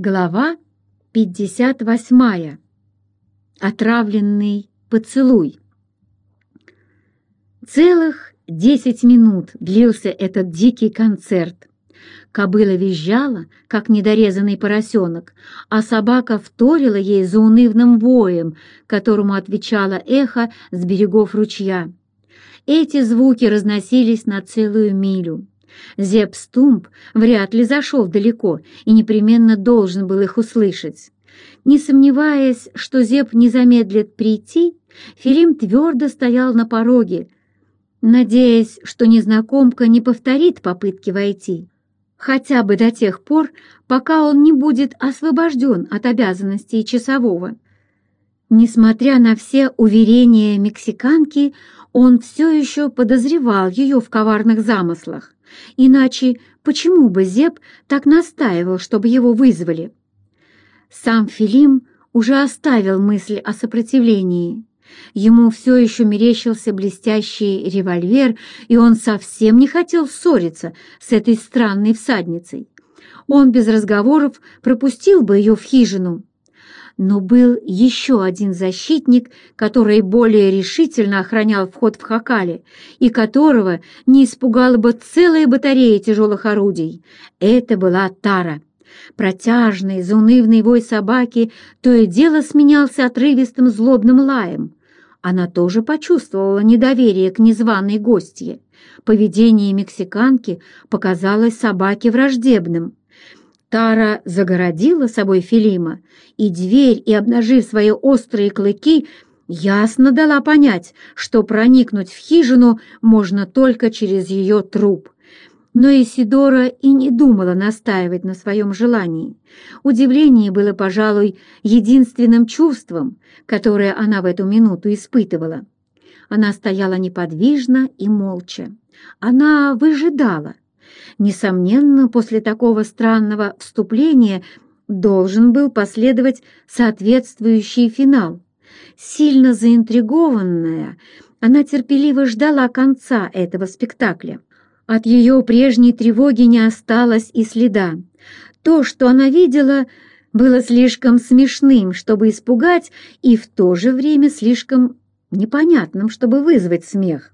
Глава 58. Отравленный поцелуй. Целых десять минут длился этот дикий концерт. Кобыла визжала, как недорезанный поросенок, а собака вторила ей заунывным воем, которому отвечало эхо с берегов ручья. Эти звуки разносились на целую милю. Зеп Стумп вряд ли зашел далеко и непременно должен был их услышать. Не сомневаясь, что Зеп не замедлит прийти, Филим твердо стоял на пороге, надеясь, что незнакомка не повторит попытки войти, хотя бы до тех пор, пока он не будет освобожден от обязанностей часового. Несмотря на все уверения мексиканки, он все еще подозревал ее в коварных замыслах. Иначе почему бы Зеб так настаивал, чтобы его вызвали? Сам Филим уже оставил мысль о сопротивлении. Ему все еще мерещился блестящий револьвер, и он совсем не хотел ссориться с этой странной всадницей. Он без разговоров пропустил бы ее в хижину, но был еще один защитник, который более решительно охранял вход в Хакале и которого не испугала бы целая батарея тяжелых орудий. Это была Тара. Протяжный, заунывный вой собаки то и дело сменялся отрывистым злобным лаем. Она тоже почувствовала недоверие к незваной гостье. Поведение мексиканки показалось собаке враждебным. Тара загородила собой Филима, и дверь, и обнажив свои острые клыки, ясно дала понять, что проникнуть в хижину можно только через ее труп. Но Исидора и не думала настаивать на своем желании. Удивление было, пожалуй, единственным чувством, которое она в эту минуту испытывала. Она стояла неподвижно и молча. Она выжидала, Несомненно, после такого странного вступления должен был последовать соответствующий финал. Сильно заинтригованная, она терпеливо ждала конца этого спектакля. От ее прежней тревоги не осталось и следа. То, что она видела, было слишком смешным, чтобы испугать, и в то же время слишком непонятным, чтобы вызвать смех.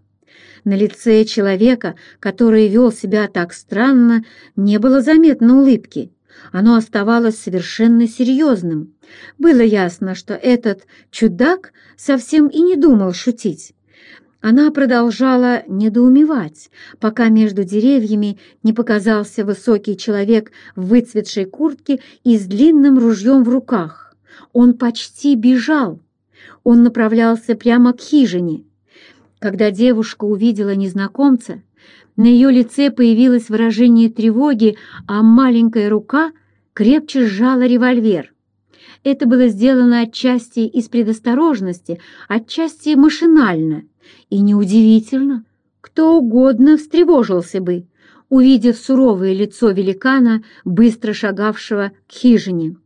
На лице человека, который вел себя так странно, не было заметно улыбки. Оно оставалось совершенно серьезным. Было ясно, что этот чудак совсем и не думал шутить. Она продолжала недоумевать, пока между деревьями не показался высокий человек в выцветшей куртке и с длинным ружьем в руках. Он почти бежал. Он направлялся прямо к хижине. Когда девушка увидела незнакомца, на ее лице появилось выражение тревоги, а маленькая рука крепче сжала револьвер. Это было сделано отчасти из предосторожности, отчасти машинально. И неудивительно, кто угодно встревожился бы, увидев суровое лицо великана, быстро шагавшего к хижине.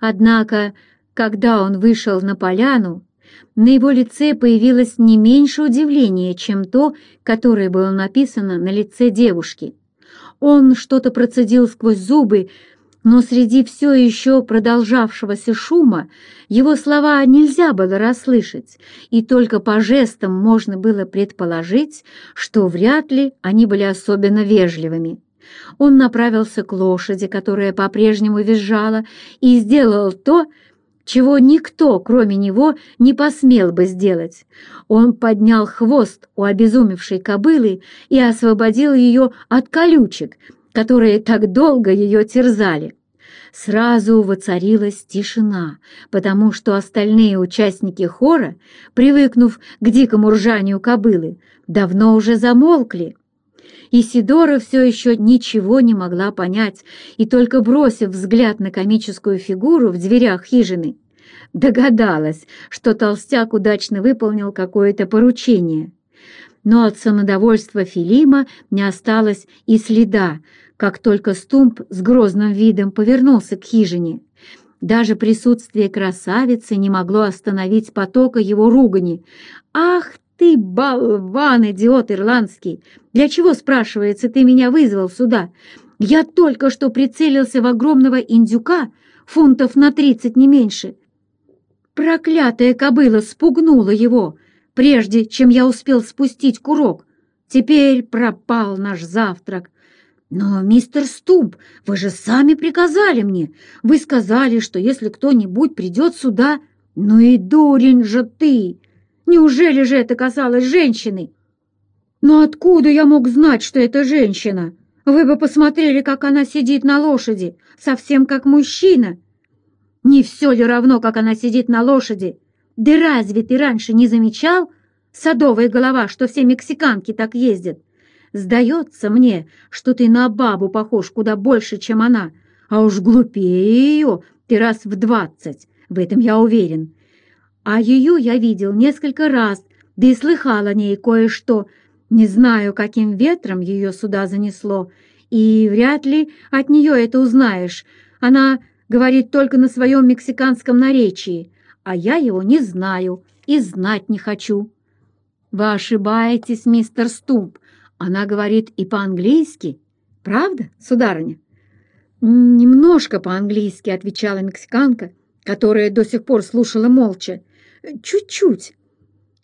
Однако, когда он вышел на поляну, на его лице появилось не меньше удивления, чем то, которое было написано на лице девушки. Он что-то процедил сквозь зубы, но среди все еще продолжавшегося шума его слова нельзя было расслышать, и только по жестам можно было предположить, что вряд ли они были особенно вежливыми. Он направился к лошади, которая по-прежнему визжала, и сделал то, чего никто, кроме него, не посмел бы сделать. Он поднял хвост у обезумевшей кобылы и освободил ее от колючек, которые так долго ее терзали. Сразу воцарилась тишина, потому что остальные участники хора, привыкнув к дикому ржанию кобылы, давно уже замолкли. Исидора все еще ничего не могла понять, и только бросив взгляд на комическую фигуру в дверях хижины, догадалась, что толстяк удачно выполнил какое-то поручение. Но от самодовольства Филима не осталось и следа, как только Стумп с грозным видом повернулся к хижине. Даже присутствие красавицы не могло остановить потока его ругани. «Ах ты, болван, идиот ирландский! Для чего, спрашивается, ты меня вызвал сюда? Я только что прицелился в огромного индюка, фунтов на тридцать, не меньше. Проклятая кобыла спугнула его, прежде чем я успел спустить курок. Теперь пропал наш завтрак. Но, мистер Стумп, вы же сами приказали мне. Вы сказали, что если кто-нибудь придет сюда... Ну и дурень же ты! Неужели же это касалось женщины? Но откуда я мог знать, что это женщина? Вы бы посмотрели, как она сидит на лошади, совсем как мужчина. Не все ли равно, как она сидит на лошади? Да разве ты раньше не замечал, садовая голова, что все мексиканки так ездят? Сдается мне, что ты на бабу похож куда больше, чем она, а уж глупее ее ты раз в двадцать, в этом я уверен. А ее я видел несколько раз, да и слыхал о ней кое-что. Не знаю, каким ветром ее сюда занесло, и вряд ли от нее это узнаешь. Она говорит только на своем мексиканском наречии, а я его не знаю и знать не хочу. Вы ошибаетесь, мистер Стумп. Она говорит и по-английски. Правда, сударыня? Немножко по-английски, отвечала мексиканка, которая до сих пор слушала молча. Чуть-чуть.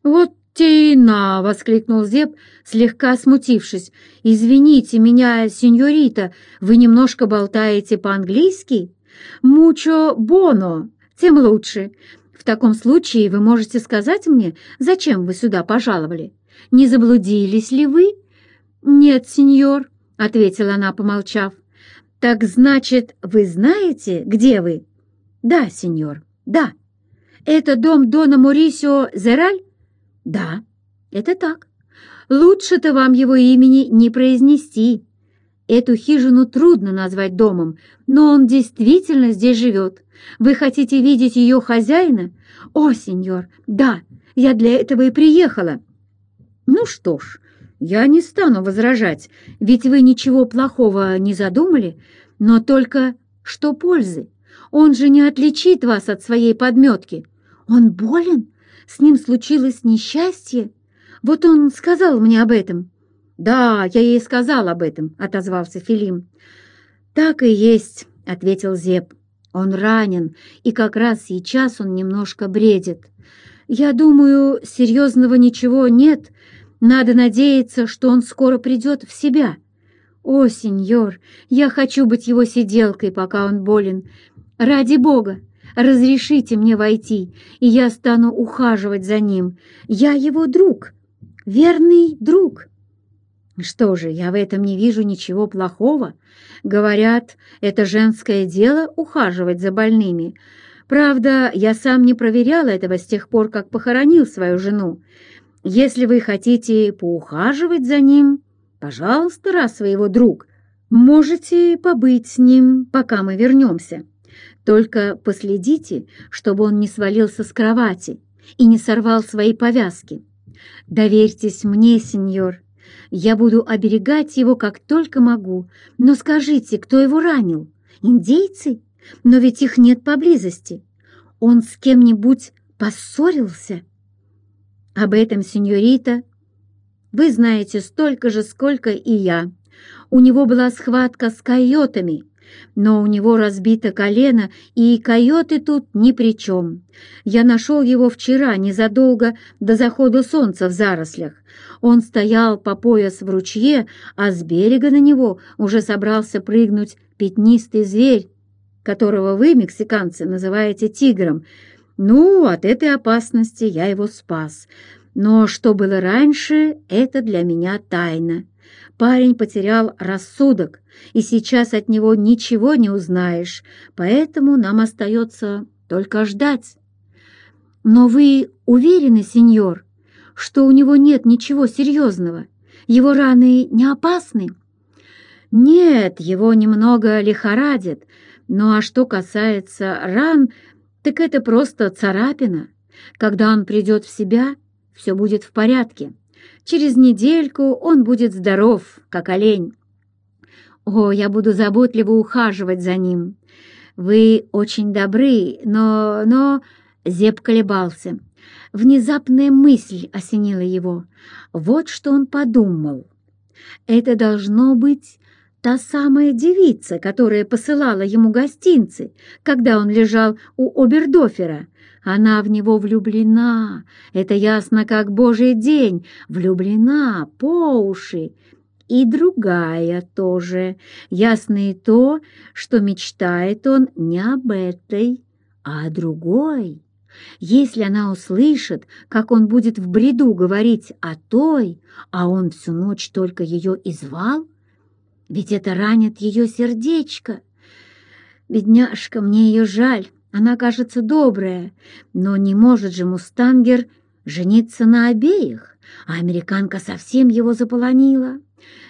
Вот «Тина!» — воскликнул Зеб, слегка смутившись. «Извините меня, сеньорита, вы немножко болтаете по-английски? Мучо боно, тем лучше. В таком случае вы можете сказать мне, зачем вы сюда пожаловали? Не заблудились ли вы?» «Нет, сеньор», — ответила она, помолчав. «Так значит, вы знаете, где вы?» «Да, сеньор, да. Это дом Дона Морисио Зераль?» «Да, это так. Лучше-то вам его имени не произнести. Эту хижину трудно назвать домом, но он действительно здесь живет. Вы хотите видеть ее хозяина? О, сеньор, да, я для этого и приехала». «Ну что ж, я не стану возражать, ведь вы ничего плохого не задумали, но только что пользы? Он же не отличит вас от своей подметки. Он болен?» с ним случилось несчастье? Вот он сказал мне об этом». «Да, я ей сказал об этом», — отозвался Филим. «Так и есть», — ответил Зеб. «Он ранен, и как раз сейчас он немножко бредит. Я думаю, серьезного ничего нет. Надо надеяться, что он скоро придет в себя. О, сеньор, я хочу быть его сиделкой, пока он болен. Ради бога, Разрешите мне войти, и я стану ухаживать за ним. Я его друг, верный друг». Что же, я в этом не вижу ничего плохого. Говорят, это женское дело ухаживать за больными. Правда, я сам не проверял этого с тех пор, как похоронил свою жену. Если вы хотите поухаживать за ним, пожалуйста, раз вы его друг, можете побыть с ним, пока мы вернемся. Только последите, чтобы он не свалился с кровати и не сорвал свои повязки. Доверьтесь мне, сеньор. Я буду оберегать его как только могу. Но скажите, кто его ранил? Индейцы? Но ведь их нет поблизости. Он с кем-нибудь поссорился? Об этом, сеньорита, вы знаете столько же, сколько и я. У него была схватка с койотами — но у него разбито колено, и койоты тут ни при чем. Я нашел его вчера, незадолго до захода солнца в зарослях. Он стоял по пояс в ручье, а с берега на него уже собрался прыгнуть пятнистый зверь, которого вы, мексиканцы, называете тигром. Ну, от этой опасности я его спас. Но что было раньше, это для меня тайна. Парень потерял рассудок, и сейчас от него ничего не узнаешь, поэтому нам остается только ждать. Но вы уверены, сеньор, что у него нет ничего серьезного? Его раны не опасны? Нет, его немного лихорадит, ну а что касается ран, так это просто царапина. Когда он придет в себя, все будет в порядке. Через недельку он будет здоров, как олень. О, я буду заботливо ухаживать за ним. Вы очень добры, но... но...» Зеб колебался. Внезапная мысль осенила его. Вот что он подумал. «Это должно быть та самая девица, которая посылала ему гостинцы, когда он лежал у Обердофера. Она в него влюблена, это ясно как божий день, влюблена по уши. И другая тоже, ясно и то, что мечтает он не об этой, а о другой. Если она услышит, как он будет в бреду говорить о той, а он всю ночь только ее и звал, ведь это ранит ее сердечко. Бедняжка, мне ее жаль, она кажется добрая, но не может же Мустангер жениться на обеих, а американка совсем его заполонила.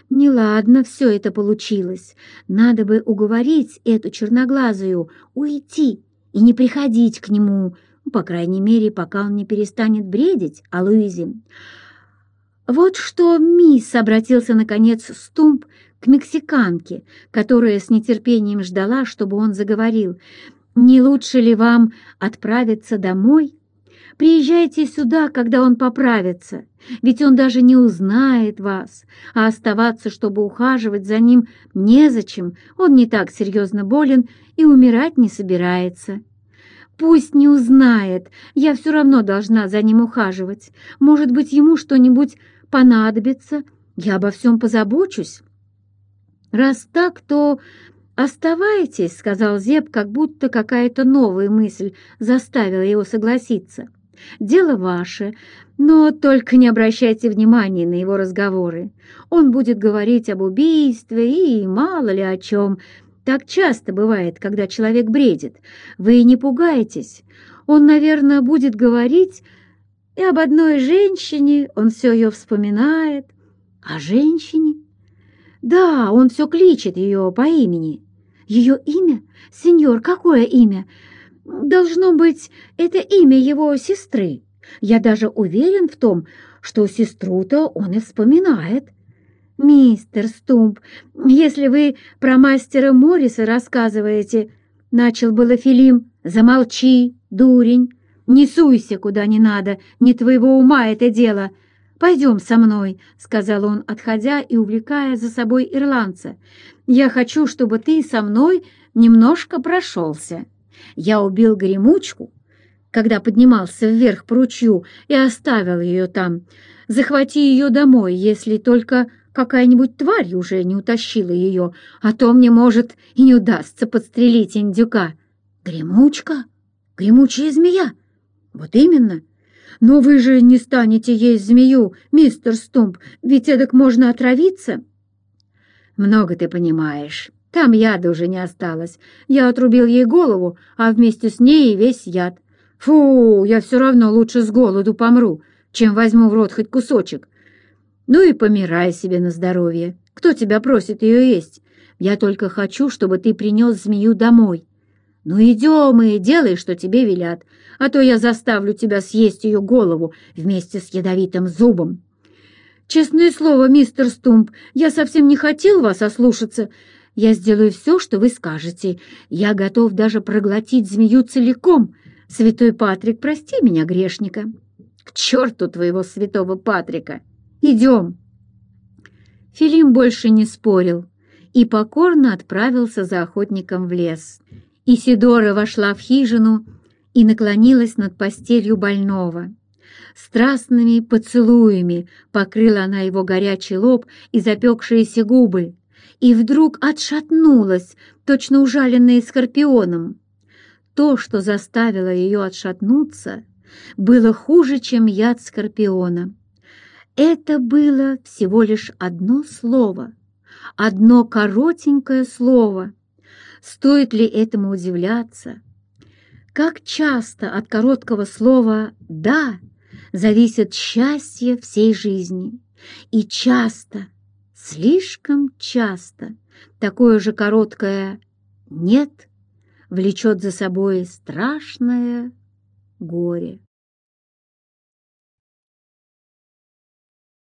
Неладно все это получилось. Надо бы уговорить эту черноглазую уйти и не приходить к нему, по крайней мере, пока он не перестанет бредить о Луизе. Вот что мисс обратился, наконец, Стумп к мексиканке, которая с нетерпением ждала, чтобы он заговорил. «Не лучше ли вам отправиться домой? Приезжайте сюда, когда он поправится, ведь он даже не узнает вас, а оставаться, чтобы ухаживать за ним, незачем, он не так серьезно болен и умирать не собирается». Пусть не узнает, я все равно должна за ним ухаживать. Может быть, ему что-нибудь понадобится, я обо всем позабочусь. Раз так, то оставайтесь, — сказал Зеб, как будто какая-то новая мысль заставила его согласиться. Дело ваше, но только не обращайте внимания на его разговоры. Он будет говорить об убийстве и мало ли о чем, — так часто бывает, когда человек бредит. Вы не пугайтесь. Он, наверное, будет говорить и об одной женщине, он все ее вспоминает. О женщине? Да, он все кличет ее по имени. Ее имя? Сеньор, какое имя? Должно быть, это имя его сестры. Я даже уверен в том, что сестру-то он и вспоминает. «Мистер Стумп, если вы про мастера Морриса рассказываете...» Начал было Филим. «Замолчи, дурень! Не суйся куда не надо, не твоего ума это дело!» «Пойдем со мной», — сказал он, отходя и увлекая за собой ирландца. «Я хочу, чтобы ты со мной немножко прошелся. Я убил гремучку, когда поднимался вверх по ручью и оставил ее там. Захвати ее домой, если только какая-нибудь тварь уже не утащила ее, а то мне, может, и не удастся подстрелить индюка. Гремучка? Гремучая змея? Вот именно. Но вы же не станете есть змею, мистер Стумп, ведь эдак можно отравиться. Много ты понимаешь. Там яда уже не осталось. Я отрубил ей голову, а вместе с ней весь яд. Фу, я все равно лучше с голоду помру, чем возьму в рот хоть кусочек. Ну и помирай себе на здоровье. Кто тебя просит ее есть? Я только хочу, чтобы ты принес змею домой. Ну идем и делай, что тебе велят, а то я заставлю тебя съесть ее голову вместе с ядовитым зубом. Честное слово, мистер Стумп, я совсем не хотел вас ослушаться. Я сделаю все, что вы скажете. Я готов даже проглотить змею целиком. Святой Патрик, прости меня, грешника. К черту твоего святого Патрика! Идем!» Филим больше не спорил и покорно отправился за охотником в лес. Исидора вошла в хижину и наклонилась над постелью больного. Страстными поцелуями покрыла она его горячий лоб и запекшиеся губы, и вдруг отшатнулась, точно ужаленная скорпионом. То, что заставило ее отшатнуться, было хуже, чем яд скорпиона. Это было всего лишь одно слово, одно коротенькое слово. Стоит ли этому удивляться? Как часто от короткого слова «да» зависит счастье всей жизни. И часто, слишком часто, такое же короткое «нет» влечет за собой страшное горе.